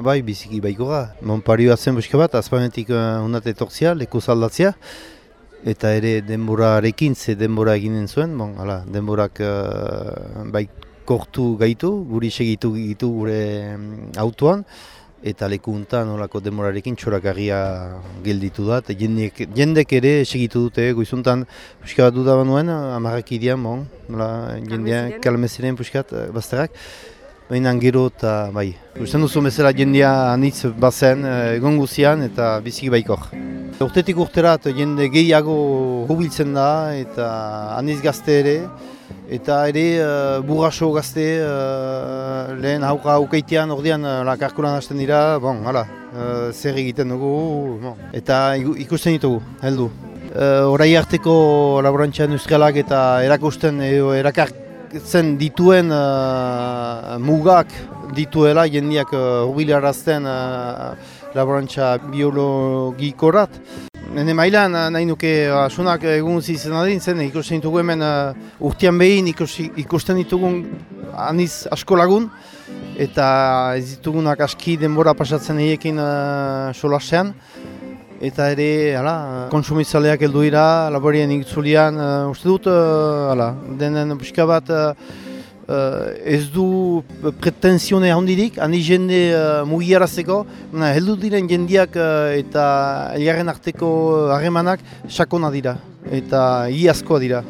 Bai, biziki baikora. Monpario zen buska bat, azpanetik uh, unat etortzia, leku zaldatzia. Eta ere denborarekin, ze denbora eginen zuen, bon, ala, denborak uh, bai kortu gaitu, guri segitu gitu gure um, autoan. Eta leku untan olako denborarekin txorakarria gelditu da. Eta jendek, jendek ere segitu dute, goizuntan puska bat dudaban nuen, amarrak idian, bon, jendea kalmeziren puskat, bazterak. Baina gero eta bai. Usten duzu bezala jendia anitz bazen egon guzian eta biziki baikor. Urtetik urterat jende gehiago hubiltzen da eta anitz gazte ere. Eta ere uh, burraso gazte uh, lehen hauka haukeitean ordean uh, lakarkulan hasten dira. Bon, hala, uh, zer egiten dugu. Bon. Eta ikusten ditugu, heldu. Uh, Horai harteko laborantza industrialak eta erakusten edo erakar zen dituen uh, mugak dituela jendiak hubilarazten uh, uh, laborantza biologikorat. Hene mailan nahi nuke asunak egun zizen adin zen ikusten ditugu hemen uh, urtean behin ikusten ditugun aniz asko lagun eta ez ditugunak aski denbora pasatzen egin uh, solasean. Eta ere, hala, konsumizaleak heldu dira, laborien ikutzulian, uh, uste dut, uh, hala, denen buska bat uh, ez du pretensione handirik, handi jende uh, mugiarazeko, heldu diren jendiak uh, eta elgarren arteko harremanak sakona dira, eta iazkoa dira.